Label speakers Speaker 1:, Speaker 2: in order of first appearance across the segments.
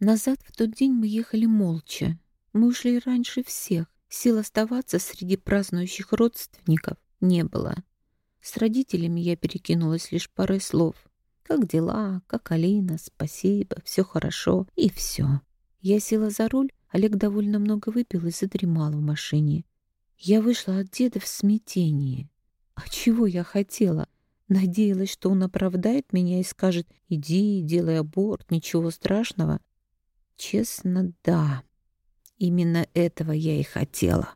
Speaker 1: Назад в тот день мы ехали молча. Мы ушли раньше всех. Сил оставаться среди празднующих родственников не было. С родителями я перекинулась лишь парой слов. Как дела? Как Алина? Спасибо, все хорошо. И все. Я села за руль, Олег довольно много выпил и задремал в машине. Я вышла от деда в смятении. А чего я хотела? Надеялась, что он оправдает меня и скажет «иди, делай аборт, ничего страшного». Честно, да. Именно этого я и хотела.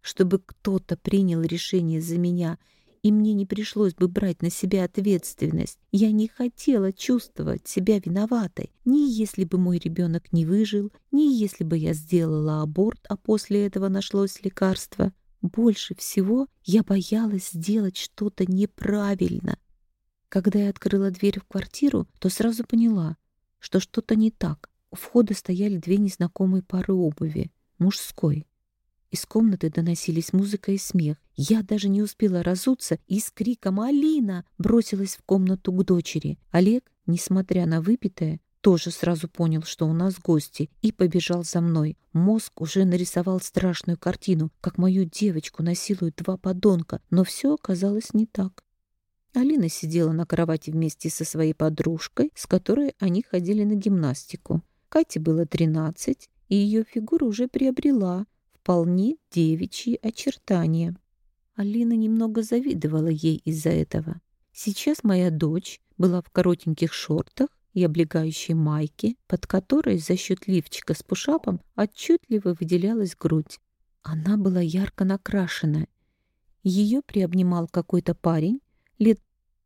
Speaker 1: Чтобы кто-то принял решение за меня — и мне не пришлось бы брать на себя ответственность. Я не хотела чувствовать себя виноватой, ни если бы мой ребенок не выжил, ни если бы я сделала аборт, а после этого нашлось лекарство. Больше всего я боялась сделать что-то неправильно. Когда я открыла дверь в квартиру, то сразу поняла, что что-то не так. У входа стояли две незнакомые пары обуви, мужской. Из комнаты доносились музыка и смех. Я даже не успела разуться и с криком «Алина!» бросилась в комнату к дочери. Олег, несмотря на выпитое, тоже сразу понял, что у нас гости, и побежал за мной. Мозг уже нарисовал страшную картину, как мою девочку насилуют два подонка, но все оказалось не так. Алина сидела на кровати вместе со своей подружкой, с которой они ходили на гимнастику. Кате было тринадцать, и ее фигура уже приобрела вполне девичьи очертания. Алина немного завидовала ей из-за этого. Сейчас моя дочь была в коротеньких шортах и облегающей майке, под которой за счет лифчика с пушапом отчетливо выделялась грудь. Она была ярко накрашена. Ее приобнимал какой-то парень, лет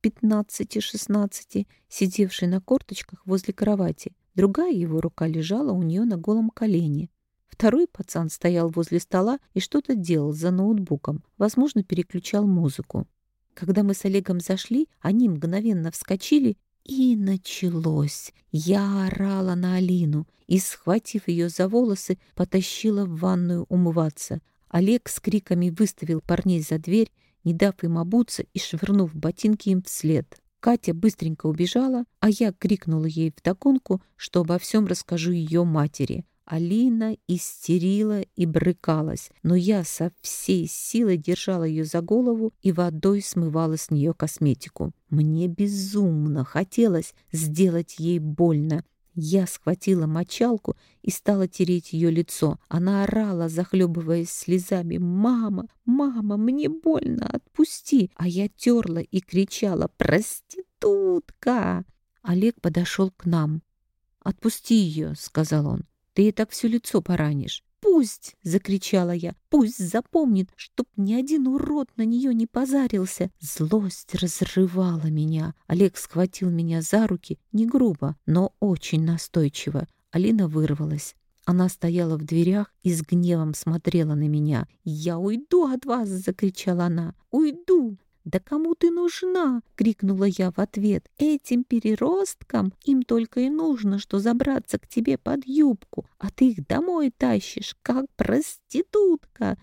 Speaker 1: 15-16, сидевший на корточках возле кровати. Другая его рука лежала у нее на голом колене. Второй пацан стоял возле стола и что-то делал за ноутбуком, возможно, переключал музыку. Когда мы с Олегом зашли, они мгновенно вскочили, и началось. Я орала на Алину и, схватив ее за волосы, потащила в ванную умываться. Олег с криками выставил парней за дверь, не дав им обуться и швырнув ботинки им вслед. Катя быстренько убежала, а я крикнула ей вдогонку, что обо всем расскажу ее матери. Алина истерила и брыкалась, но я со всей силой держала ее за голову и водой смывала с нее косметику. Мне безумно хотелось сделать ей больно. Я схватила мочалку и стала тереть ее лицо. Она орала, захлебываясь слезами. «Мама, мама, мне больно, отпусти!» А я терла и кричала «Проститутка!» Олег подошел к нам. «Отпусти ее», — сказал он. Ты ей так все лицо поранишь. «Пусть!» — закричала я. «Пусть запомнит, чтоб ни один урод на нее не позарился!» Злость разрывала меня. Олег схватил меня за руки, не грубо, но очень настойчиво. Алина вырвалась. Она стояла в дверях и с гневом смотрела на меня. «Я уйду от вас!» — закричала она. «Уйду! «Да кому ты нужна?» — крикнула я в ответ. «Этим переросткам им только и нужно, что забраться к тебе под юбку, а ты их домой тащишь, как проститутка!»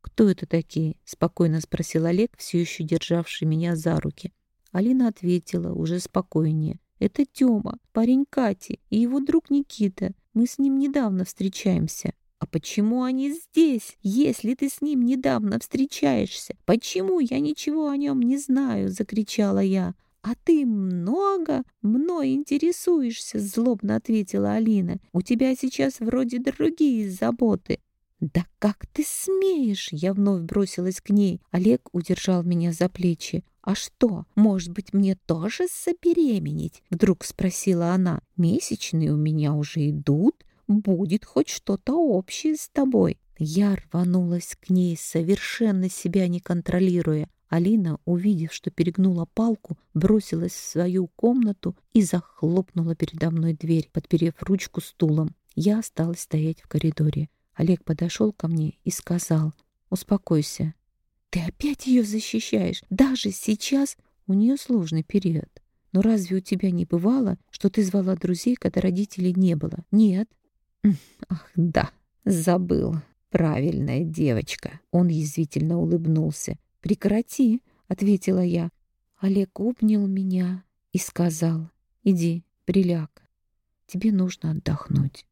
Speaker 1: «Кто это такие?» — спокойно спросил Олег, все еще державший меня за руки. Алина ответила уже спокойнее. «Это Тёма, парень Кати и его друг Никита. Мы с ним недавно встречаемся». «А почему они здесь, если ты с ним недавно встречаешься? Почему я ничего о нем не знаю?» — закричала я. «А ты много мной интересуешься», — злобно ответила Алина. «У тебя сейчас вроде другие заботы». «Да как ты смеешь?» — я вновь бросилась к ней. Олег удержал меня за плечи. «А что, может быть, мне тоже забеременеть?» — вдруг спросила она. «Месячные у меня уже идут, будет хоть что-то общее с тобой. Я рванулась к ней, совершенно себя не контролируя. Алина, увидев, что перегнула палку, бросилась в свою комнату и захлопнула передо мной дверь, подперев ручку стулом. Я осталась стоять в коридоре. Олег подошел ко мне и сказал, «Успокойся. Ты опять ее защищаешь. Даже сейчас у нее сложный период. Но разве у тебя не бывало, что ты звала друзей, когда родителей не было? Нет. «Ах, да, забыл. Правильная девочка». Он язвительно улыбнулся. «Прекрати», — ответила я. Олег обнял меня и сказал, «Иди, приляг». Тебе нужно отдохнуть.